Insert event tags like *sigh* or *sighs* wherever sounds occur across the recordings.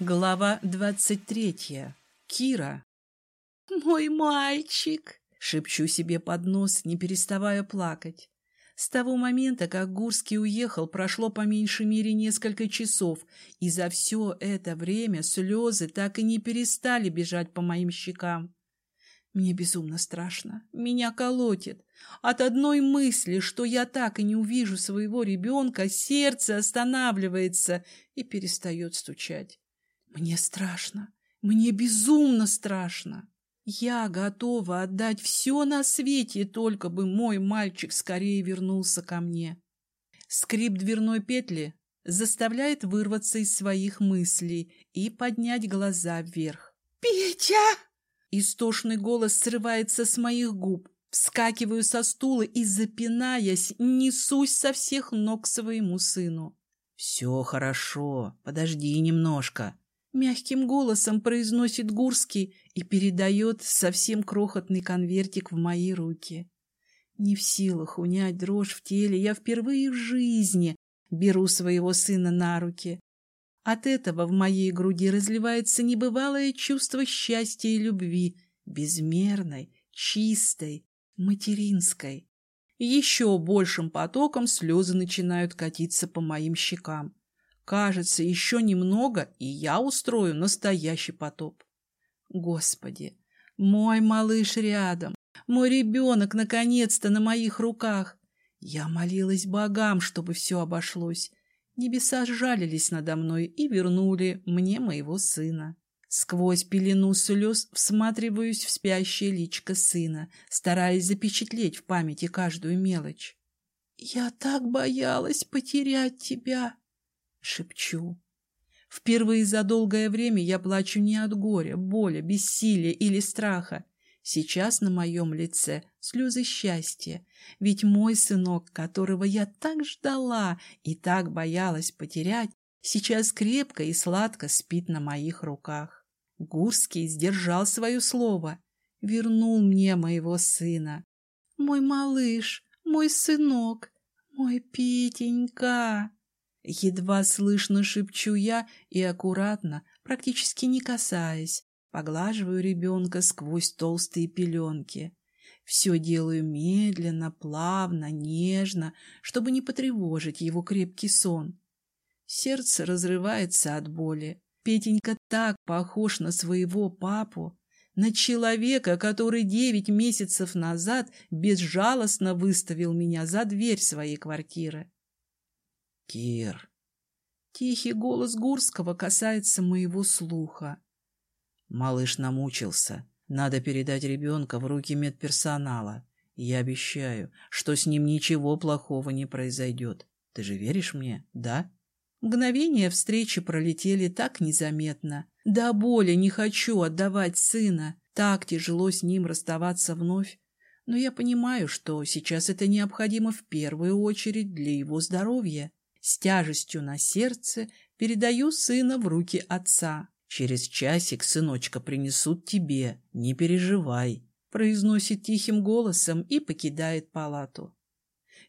Глава двадцать третья. Кира. «Мой мальчик!» — шепчу себе под нос, не переставая плакать. С того момента, как Гурский уехал, прошло по меньшей мере несколько часов, и за все это время слезы так и не перестали бежать по моим щекам. Мне безумно страшно, меня колотит. От одной мысли, что я так и не увижу своего ребенка, сердце останавливается и перестает стучать. Мне страшно, мне безумно страшно. Я готова отдать все на свете, только бы мой мальчик скорее вернулся ко мне. Скрип дверной петли заставляет вырваться из своих мыслей и поднять глаза вверх. «Петя!» Истошный голос срывается с моих губ. Вскакиваю со стула и, запинаясь, несусь со всех ног к своему сыну. «Все хорошо, подожди немножко», Мягким голосом произносит Гурский и передает совсем крохотный конвертик в мои руки. Не в силах унять дрожь в теле, я впервые в жизни беру своего сына на руки. От этого в моей груди разливается небывалое чувство счастья и любви, безмерной, чистой, материнской. Еще большим потоком слезы начинают катиться по моим щекам. Кажется, еще немного, и я устрою настоящий потоп. Господи, мой малыш рядом, мой ребенок наконец-то на моих руках. Я молилась богам, чтобы все обошлось. Небеса сжалились надо мной и вернули мне моего сына. Сквозь пелену слез всматриваюсь в спящее личко сына, стараясь запечатлеть в памяти каждую мелочь. «Я так боялась потерять тебя!» Шепчу. Впервые за долгое время я плачу не от горя, боли, бессилия или страха. Сейчас на моем лице слезы счастья, ведь мой сынок, которого я так ждала и так боялась потерять, сейчас крепко и сладко спит на моих руках. Гурский сдержал свое слово, вернул мне моего сына. Мой малыш, мой сынок, мой Петенька. Едва слышно шепчу я и аккуратно, практически не касаясь, поглаживаю ребенка сквозь толстые пеленки. Все делаю медленно, плавно, нежно, чтобы не потревожить его крепкий сон. Сердце разрывается от боли. Петенька так похож на своего папу, на человека, который девять месяцев назад безжалостно выставил меня за дверь своей квартиры. Кир. Тихий голос Гурского касается моего слуха. Малыш намучился. Надо передать ребенка в руки медперсонала. Я обещаю, что с ним ничего плохого не произойдет. Ты же веришь мне, да? Мгновения встречи пролетели так незаметно. До боли не хочу отдавать сына. Так тяжело с ним расставаться вновь. Но я понимаю, что сейчас это необходимо в первую очередь для его здоровья. С тяжестью на сердце передаю сына в руки отца. «Через часик сыночка принесут тебе, не переживай», произносит тихим голосом и покидает палату.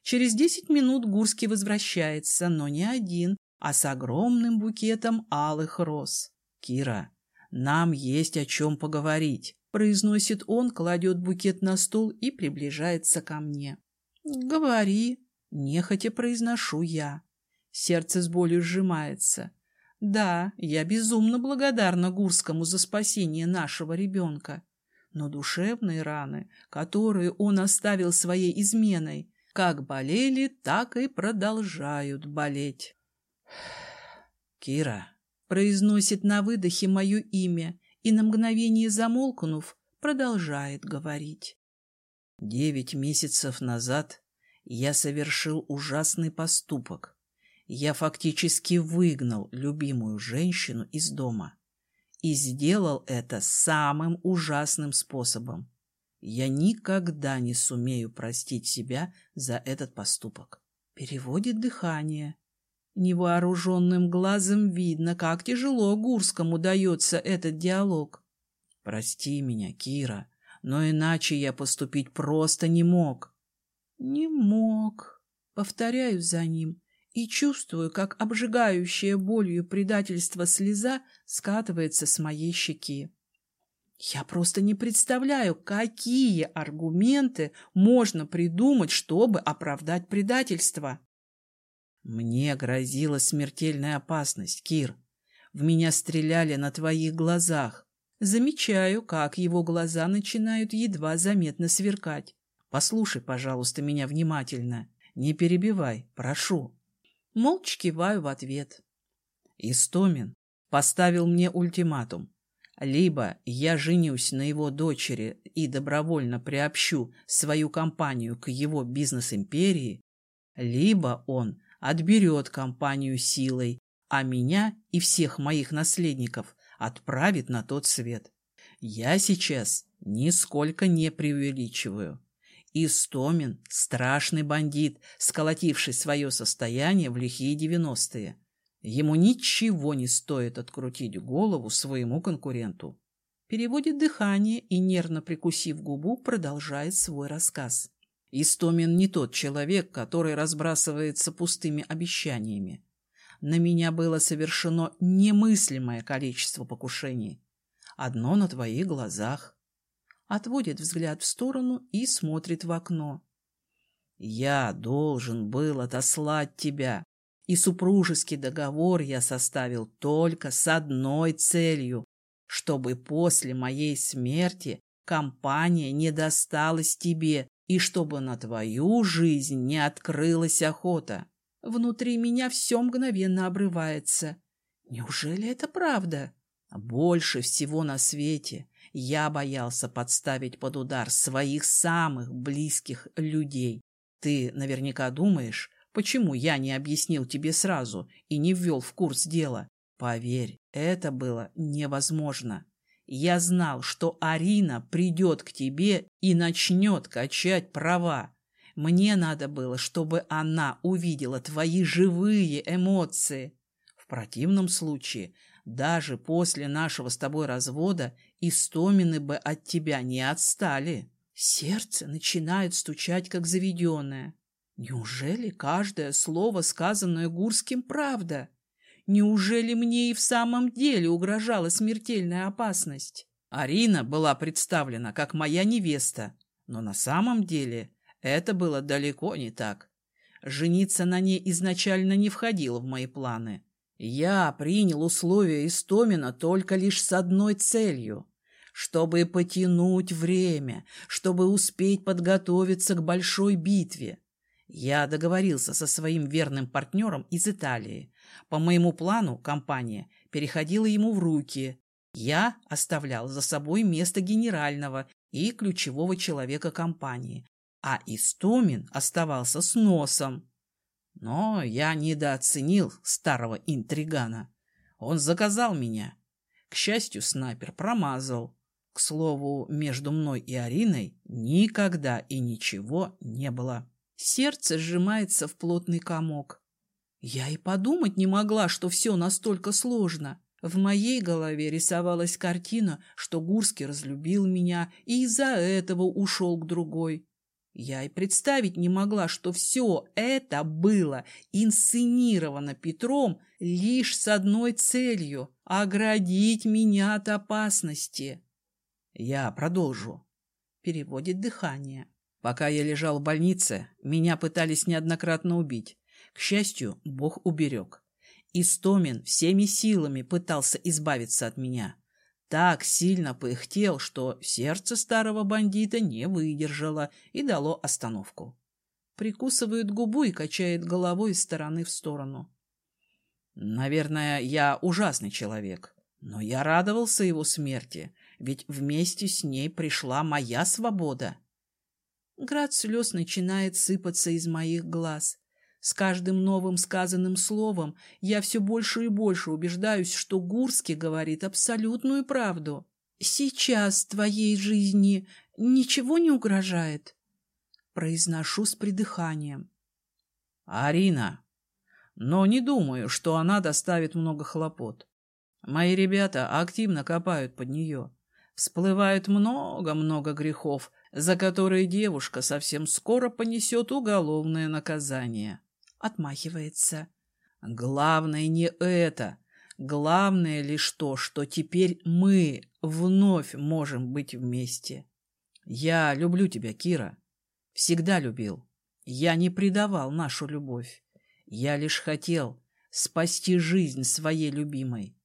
Через десять минут Гурский возвращается, но не один, а с огромным букетом алых роз. «Кира, нам есть о чем поговорить», произносит он, кладет букет на стол и приближается ко мне. «Говори», нехотя произношу я. Сердце с болью сжимается. Да, я безумно благодарна Гурскому за спасение нашего ребенка. Но душевные раны, которые он оставил своей изменой, как болели, так и продолжают болеть. *sighs* «Кира», — произносит на выдохе мое имя и на мгновение замолкнув, продолжает говорить. «Девять месяцев назад я совершил ужасный поступок, я фактически выгнал любимую женщину из дома. И сделал это самым ужасным способом. Я никогда не сумею простить себя за этот поступок. Переводит дыхание. Невооруженным глазом видно, как тяжело Гурскому дается этот диалог. Прости меня, Кира, но иначе я поступить просто не мог. Не мог. Повторяю за ним и чувствую, как обжигающая болью предательство слеза скатывается с моей щеки. Я просто не представляю, какие аргументы можно придумать, чтобы оправдать предательство. Мне грозила смертельная опасность, Кир. В меня стреляли на твоих глазах. Замечаю, как его глаза начинают едва заметно сверкать. Послушай, пожалуйста, меня внимательно. Не перебивай, прошу. Молча киваю в ответ. Истомин поставил мне ультиматум. Либо я женюсь на его дочери и добровольно приобщу свою компанию к его бизнес-империи, либо он отберет компанию силой, а меня и всех моих наследников отправит на тот свет. Я сейчас нисколько не преувеличиваю. Истомин – страшный бандит, сколотивший свое состояние в лихие девяностые. Ему ничего не стоит открутить голову своему конкуренту. Переводит дыхание и, нервно прикусив губу, продолжает свой рассказ. Истомин не тот человек, который разбрасывается пустыми обещаниями. На меня было совершено немыслимое количество покушений. Одно на твоих глазах отводит взгляд в сторону и смотрит в окно. «Я должен был отослать тебя, и супружеский договор я составил только с одной целью, чтобы после моей смерти компания не досталась тебе и чтобы на твою жизнь не открылась охота». Внутри меня все мгновенно обрывается. Неужели это правда? Больше всего на свете я боялся подставить под удар своих самых близких людей. Ты наверняка думаешь, почему я не объяснил тебе сразу и не ввел в курс дела. Поверь, это было невозможно. Я знал, что Арина придет к тебе и начнет качать права. Мне надо было, чтобы она увидела твои живые эмоции. В противном случае даже после нашего с тобой развода Истомины бы от тебя не отстали. Сердце начинает стучать, как заведенное. Неужели каждое слово, сказанное Гурским, правда? Неужели мне и в самом деле угрожала смертельная опасность? Арина была представлена как моя невеста, но на самом деле это было далеко не так. Жениться на ней изначально не входило в мои планы. Я принял условия Истомина только лишь с одной целью — чтобы потянуть время, чтобы успеть подготовиться к большой битве. Я договорился со своим верным партнером из Италии. По моему плану компания переходила ему в руки. Я оставлял за собой место генерального и ключевого человека компании, а Истомин оставался с носом. Но я недооценил старого интригана. Он заказал меня. К счастью, снайпер промазал. К слову, между мной и Ариной никогда и ничего не было. Сердце сжимается в плотный комок. Я и подумать не могла, что все настолько сложно. В моей голове рисовалась картина, что Гурский разлюбил меня и из-за этого ушел к другой. Я и представить не могла, что все это было инсценировано Петром лишь с одной целью — оградить меня от опасности. Я продолжу. Переводит дыхание. Пока я лежал в больнице, меня пытались неоднократно убить. К счастью, Бог уберег. Истомин всеми силами пытался избавиться от меня так сильно пыхтел, что сердце старого бандита не выдержало и дало остановку. Прикусывает губу и качает головой из стороны в сторону. Наверное, я ужасный человек, но я радовался его смерти, ведь вместе с ней пришла моя свобода. Град слез начинает сыпаться из моих глаз. С каждым новым сказанным словом я все больше и больше убеждаюсь, что Гурский говорит абсолютную правду. «Сейчас твоей жизни ничего не угрожает?» Произношу с придыханием. «Арина, но не думаю, что она доставит много хлопот. Мои ребята активно копают под нее. Всплывает много-много грехов, за которые девушка совсем скоро понесет уголовное наказание». Отмахивается. Главное не это. Главное лишь то, что теперь мы вновь можем быть вместе. Я люблю тебя, Кира. Всегда любил. Я не предавал нашу любовь. Я лишь хотел спасти жизнь своей любимой.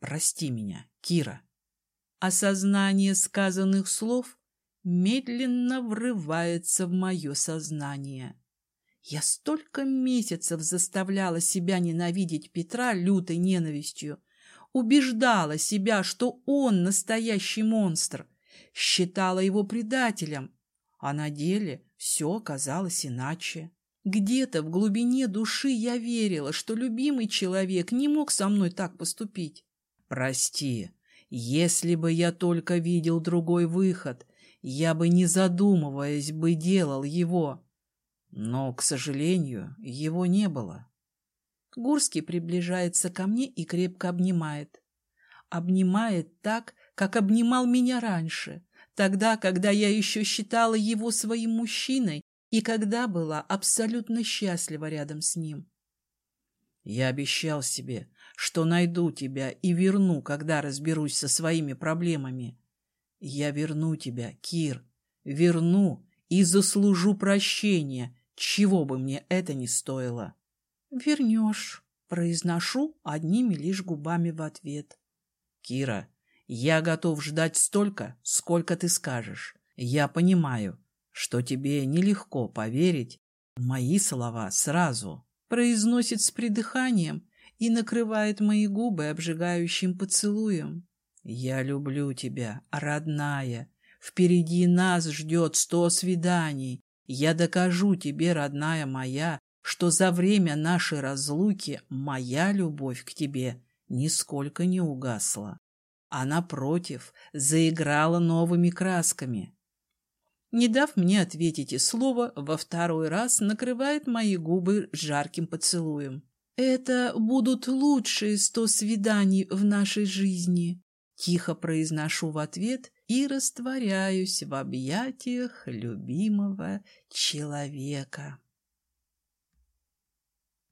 Прости меня, Кира. Осознание сказанных слов медленно врывается в мое сознание. Я столько месяцев заставляла себя ненавидеть Петра лютой ненавистью, убеждала себя, что он настоящий монстр, считала его предателем, а на деле все оказалось иначе. Где-то в глубине души я верила, что любимый человек не мог со мной так поступить. Прости, если бы я только видел другой выход, я бы, не задумываясь, бы делал его. Но, к сожалению, его не было. Гурский приближается ко мне и крепко обнимает. Обнимает так, как обнимал меня раньше, тогда, когда я еще считала его своим мужчиной и когда была абсолютно счастлива рядом с ним. Я обещал себе, что найду тебя и верну, когда разберусь со своими проблемами. Я верну тебя, Кир, верну и заслужу прощения, чего бы мне это ни стоило. Вернешь, произношу одними лишь губами в ответ. Кира, я готов ждать столько, сколько ты скажешь. Я понимаю, что тебе нелегко поверить мои слова сразу. Произносит с придыханием и накрывает мои губы обжигающим поцелуем. Я люблю тебя, родная. Впереди нас ждет сто свиданий. Я докажу тебе, родная моя, что за время нашей разлуки моя любовь к тебе нисколько не угасла, а, напротив, заиграла новыми красками. Не дав мне ответить и слова, во второй раз накрывает мои губы жарким поцелуем. «Это будут лучшие сто свиданий в нашей жизни», — тихо произношу в ответ и растворяюсь в объятиях любимого человека.